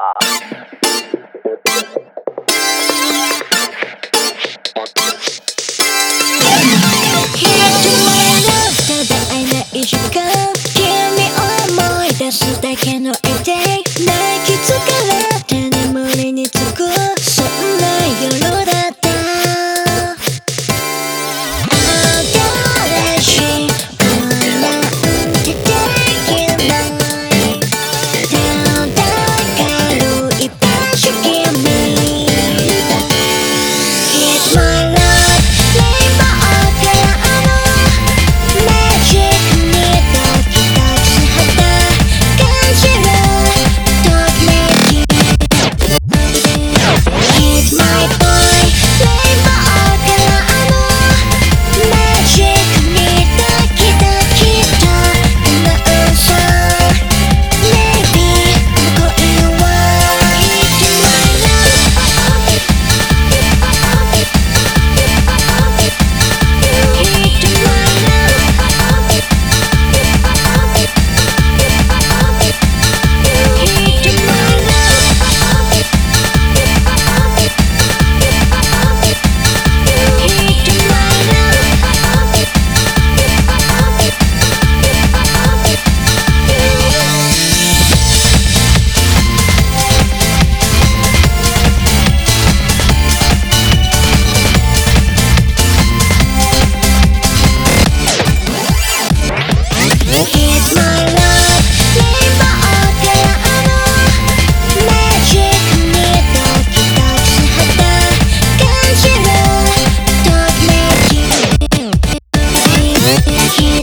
up.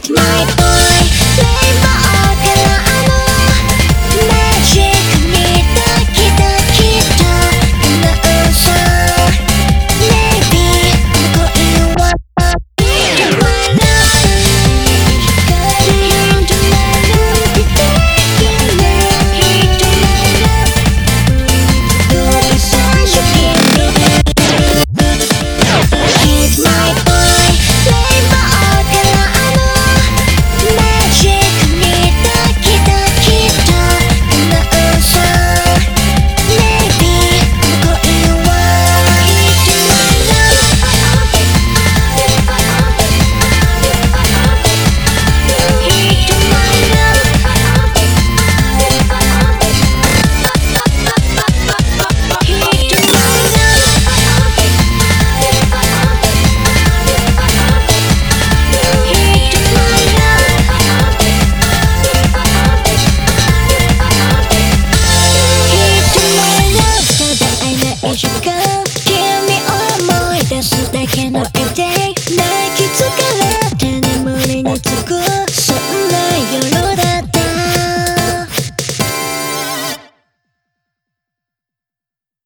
my